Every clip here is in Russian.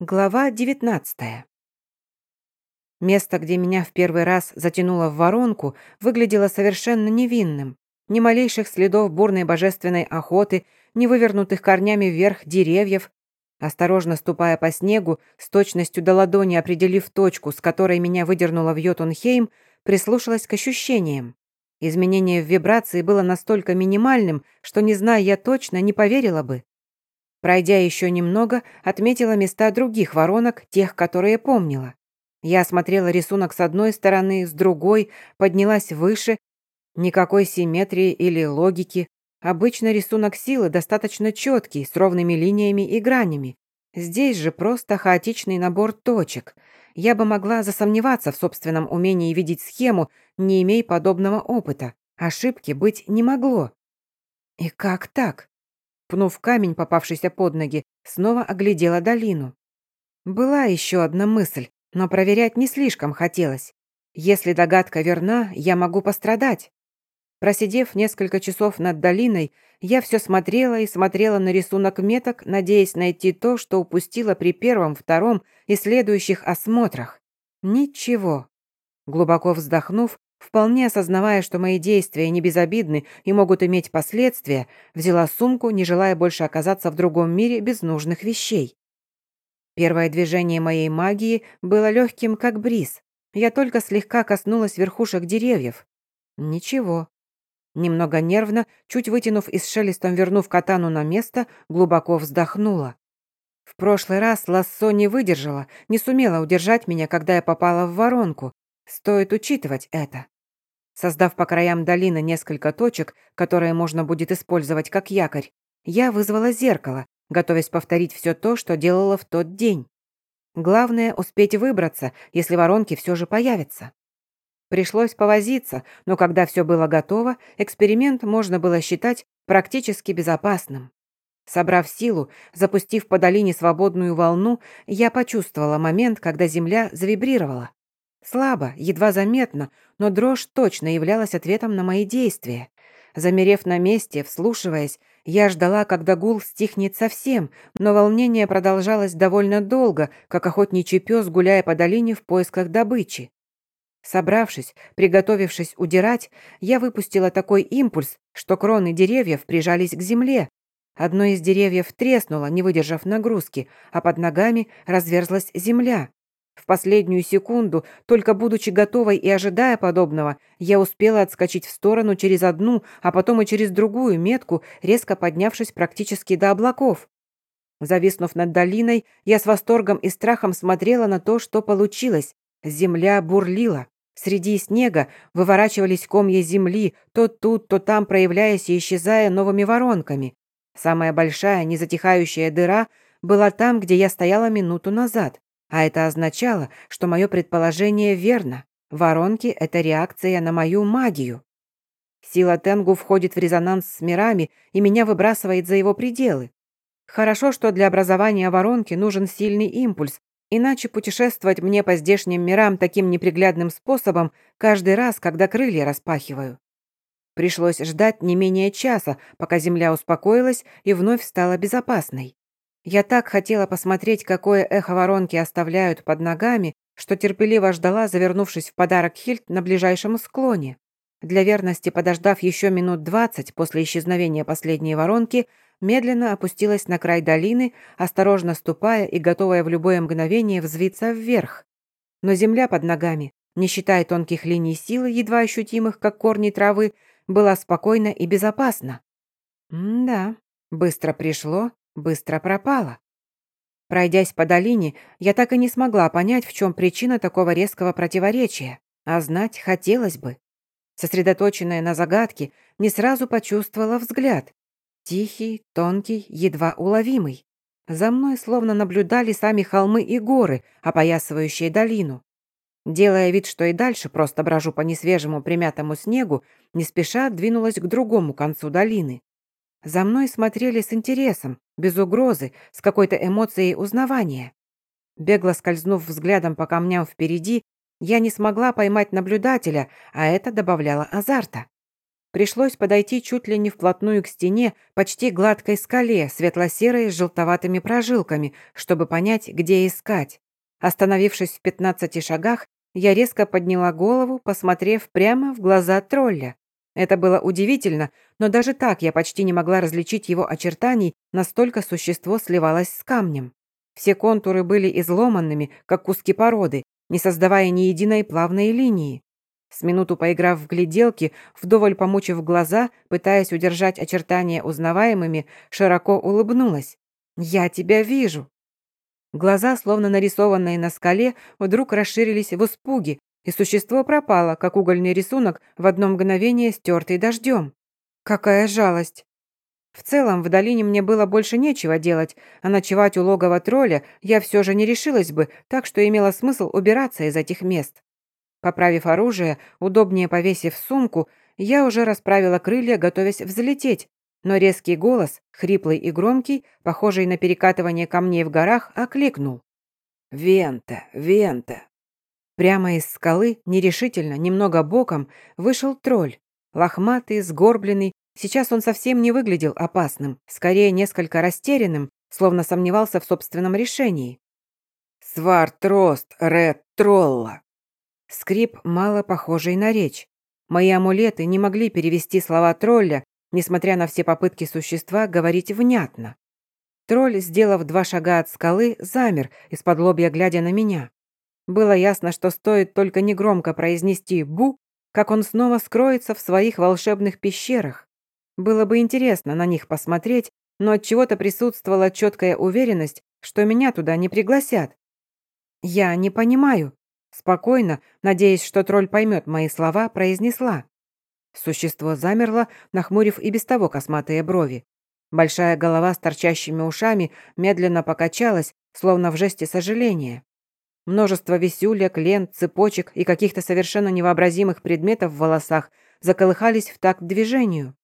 Глава 19 Место, где меня в первый раз затянуло в воронку, выглядело совершенно невинным. Ни малейших следов бурной божественной охоты, ни вывернутых корнями вверх деревьев. Осторожно ступая по снегу, с точностью до ладони определив точку, с которой меня выдернуло в Йотунхейм, прислушалась к ощущениям. Изменение в вибрации было настолько минимальным, что, не зная я точно, не поверила бы. Пройдя еще немного, отметила места других воронок, тех, которые помнила. Я осмотрела рисунок с одной стороны, с другой, поднялась выше. Никакой симметрии или логики. Обычно рисунок силы достаточно четкий, с ровными линиями и гранями. Здесь же просто хаотичный набор точек. Я бы могла засомневаться в собственном умении видеть схему, не имея подобного опыта. Ошибки быть не могло. И как так? Пнув камень, попавшийся под ноги, снова оглядела долину. Была еще одна мысль, но проверять не слишком хотелось. Если догадка верна, я могу пострадать. Просидев несколько часов над долиной, я все смотрела и смотрела на рисунок меток, надеясь найти то, что упустила при первом, втором и следующих осмотрах. Ничего. Глубоко вздохнув, Вполне осознавая, что мои действия не безобидны и могут иметь последствия, взяла сумку, не желая больше оказаться в другом мире без нужных вещей. Первое движение моей магии было легким, как бриз. Я только слегка коснулась верхушек деревьев. Ничего. Немного нервно, чуть вытянув и с шелестом вернув катану на место, глубоко вздохнула. В прошлый раз лассо не выдержала, не сумела удержать меня, когда я попала в воронку. Стоит учитывать это. Создав по краям долины несколько точек, которые можно будет использовать как якорь, я вызвала зеркало, готовясь повторить все то, что делала в тот день. Главное — успеть выбраться, если воронки все же появятся. Пришлось повозиться, но когда все было готово, эксперимент можно было считать практически безопасным. Собрав силу, запустив по долине свободную волну, я почувствовала момент, когда земля завибрировала. Слабо, едва заметно, но дрожь точно являлась ответом на мои действия. Замерев на месте, вслушиваясь, я ждала, когда гул стихнет совсем, но волнение продолжалось довольно долго, как охотничий пес, гуляя по долине в поисках добычи. Собравшись, приготовившись удирать, я выпустила такой импульс, что кроны деревьев прижались к земле. Одно из деревьев треснуло, не выдержав нагрузки, а под ногами разверзлась земля. В последнюю секунду, только будучи готовой и ожидая подобного, я успела отскочить в сторону через одну, а потом и через другую метку, резко поднявшись практически до облаков. Зависнув над долиной, я с восторгом и страхом смотрела на то, что получилось. Земля бурлила. Среди снега выворачивались комья земли, то тут, то там проявляясь и исчезая новыми воронками. Самая большая, незатихающая дыра была там, где я стояла минуту назад. А это означало, что мое предположение верно. Воронки — это реакция на мою магию. Сила Тенгу входит в резонанс с мирами и меня выбрасывает за его пределы. Хорошо, что для образования воронки нужен сильный импульс, иначе путешествовать мне по здешним мирам таким неприглядным способом каждый раз, когда крылья распахиваю. Пришлось ждать не менее часа, пока земля успокоилась и вновь стала безопасной. Я так хотела посмотреть, какое эхо воронки оставляют под ногами, что терпеливо ждала, завернувшись в подарок Хильд на ближайшем склоне. Для верности, подождав еще минут двадцать после исчезновения последней воронки, медленно опустилась на край долины, осторожно ступая и готовая в любое мгновение взвиться вверх. Но земля под ногами, не считая тонких линий силы, едва ощутимых, как корни травы, была спокойна и безопасна. М-да, быстро пришло, быстро пропала. Пройдясь по долине, я так и не смогла понять, в чем причина такого резкого противоречия, а знать хотелось бы. Сосредоточенная на загадке, не сразу почувствовала взгляд. Тихий, тонкий, едва уловимый. За мной словно наблюдали сами холмы и горы, опоясывающие долину. Делая вид, что и дальше просто брожу по несвежему примятому снегу, не спеша двинулась к другому концу долины. За мной смотрели с интересом, без угрозы, с какой-то эмоцией узнавания. Бегло скользнув взглядом по камням впереди, я не смогла поймать наблюдателя, а это добавляло азарта. Пришлось подойти чуть ли не вплотную к стене, почти гладкой скале, светло-серой с желтоватыми прожилками, чтобы понять, где искать. Остановившись в пятнадцати шагах, я резко подняла голову, посмотрев прямо в глаза тролля. Это было удивительно, но даже так я почти не могла различить его очертаний, настолько существо сливалось с камнем. Все контуры были изломанными, как куски породы, не создавая ни единой плавной линии. С минуту поиграв в гляделки, вдоволь помучив глаза, пытаясь удержать очертания узнаваемыми, широко улыбнулась. «Я тебя вижу!» Глаза, словно нарисованные на скале, вдруг расширились в испуге, и существо пропало, как угольный рисунок, в одно мгновение стертый дождем. Какая жалость! В целом, в долине мне было больше нечего делать, а ночевать у логова тролля я все же не решилась бы, так что имело смысл убираться из этих мест. Поправив оружие, удобнее повесив сумку, я уже расправила крылья, готовясь взлететь, но резкий голос, хриплый и громкий, похожий на перекатывание камней в горах, окликнул. «Вента! Вента!» Прямо из скалы, нерешительно, немного боком, вышел тролль. Лохматый, сгорбленный, сейчас он совсем не выглядел опасным, скорее несколько растерянным, словно сомневался в собственном решении. «Свартрост Ред Тролла!» Скрип, мало похожий на речь. Мои амулеты не могли перевести слова тролля, несмотря на все попытки существа говорить внятно. Тролль, сделав два шага от скалы, замер, из-под лобья глядя на меня. Было ясно, что стоит только негромко произнести «бу», как он снова скроется в своих волшебных пещерах. Было бы интересно на них посмотреть, но от чего то присутствовала четкая уверенность, что меня туда не пригласят. «Я не понимаю», Спокойно, надеясь, что тролль поймет мои слова, произнесла. Существо замерло, нахмурив и без того косматые брови. Большая голова с торчащими ушами медленно покачалась, словно в жесте сожаления. Множество висюлек, лент, цепочек и каких-то совершенно невообразимых предметов в волосах заколыхались в такт движению.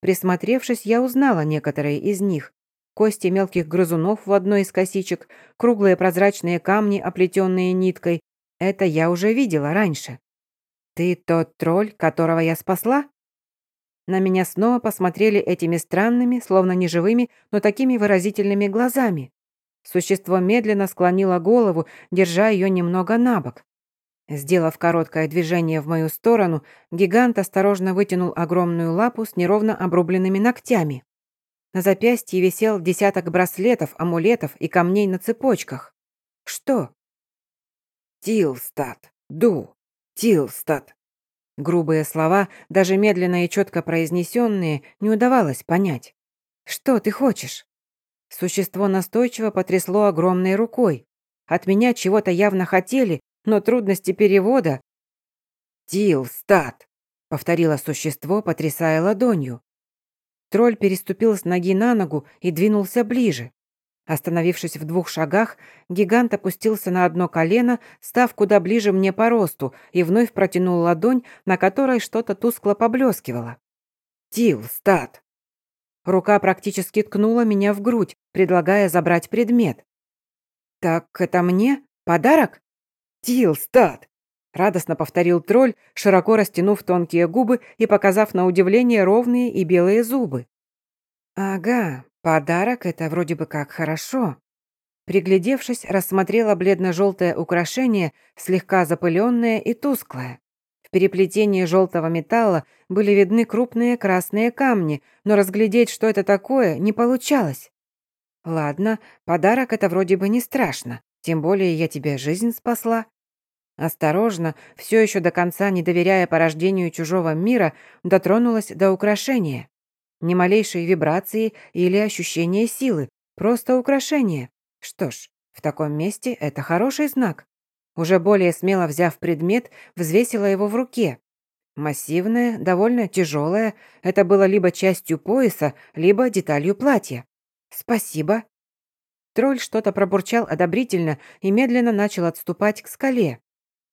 Присмотревшись, я узнала некоторые из них. Кости мелких грызунов в одной из косичек, круглые прозрачные камни, оплетенные ниткой, это я уже видела раньше. Ты тот тролль, которого я спасла? На меня снова посмотрели этими странными, словно неживыми, но такими выразительными глазами. Существо медленно склонило голову, держа ее немного на бок. Сделав короткое движение в мою сторону, гигант осторожно вытянул огромную лапу с неровно обрубленными ногтями. На запястье висел десяток браслетов, амулетов и камней на цепочках. Что? «Тилстад! Ду! Тилстад!» Грубые слова, даже медленно и четко произнесенные, не удавалось понять. «Что ты хочешь?» Существо настойчиво потрясло огромной рукой. От меня чего-то явно хотели, но трудности перевода... «Тилстад!» — повторило существо, потрясая ладонью. Тролль переступил с ноги на ногу и двинулся ближе. Остановившись в двух шагах, гигант опустился на одно колено, став куда ближе мне по росту, и вновь протянул ладонь, на которой что-то тускло поблескивало. «Тил, стат!» Рука практически ткнула меня в грудь, предлагая забрать предмет. «Так это мне? Подарок?» «Тил, стат!» Радостно повторил тролль, широко растянув тонкие губы и показав на удивление ровные и белые зубы. «Ага, Подарок — это вроде бы как хорошо. Приглядевшись, рассмотрела бледно-желтое украшение, слегка запыленное и тусклое. В переплетении желтого металла были видны крупные красные камни, но разглядеть, что это такое, не получалось. Ладно, подарок это вроде бы не страшно, тем более я тебе жизнь спасла. Осторожно, все еще до конца не доверяя порождению чужого мира, дотронулась до украшения. Ни малейшей вибрации или ощущения силы, просто украшение. Что ж, в таком месте это хороший знак. Уже более смело взяв предмет, взвесила его в руке. Массивное, довольно тяжелое, это было либо частью пояса, либо деталью платья. «Спасибо». Тролль что-то пробурчал одобрительно и медленно начал отступать к скале.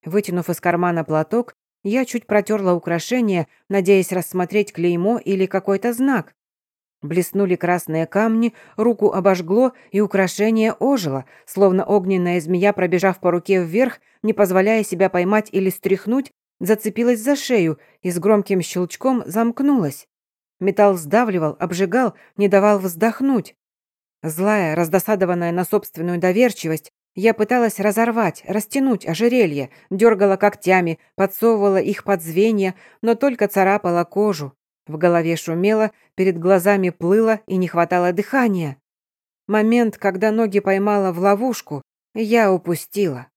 Вытянув из кармана платок, я чуть протерла украшение, надеясь рассмотреть клеймо или какой-то знак. Блеснули красные камни, руку обожгло, и украшение ожило, словно огненная змея, пробежав по руке вверх, не позволяя себя поймать или стряхнуть, зацепилась за шею и с громким щелчком замкнулась. Металл сдавливал, обжигал, не давал вздохнуть. Злая, раздосадованная на собственную доверчивость, я пыталась разорвать, растянуть ожерелье, дергала когтями, подсовывала их под звенья, но только царапала кожу. В голове шумело, перед глазами плыло и не хватало дыхания. Момент, когда ноги поймала в ловушку, я упустила.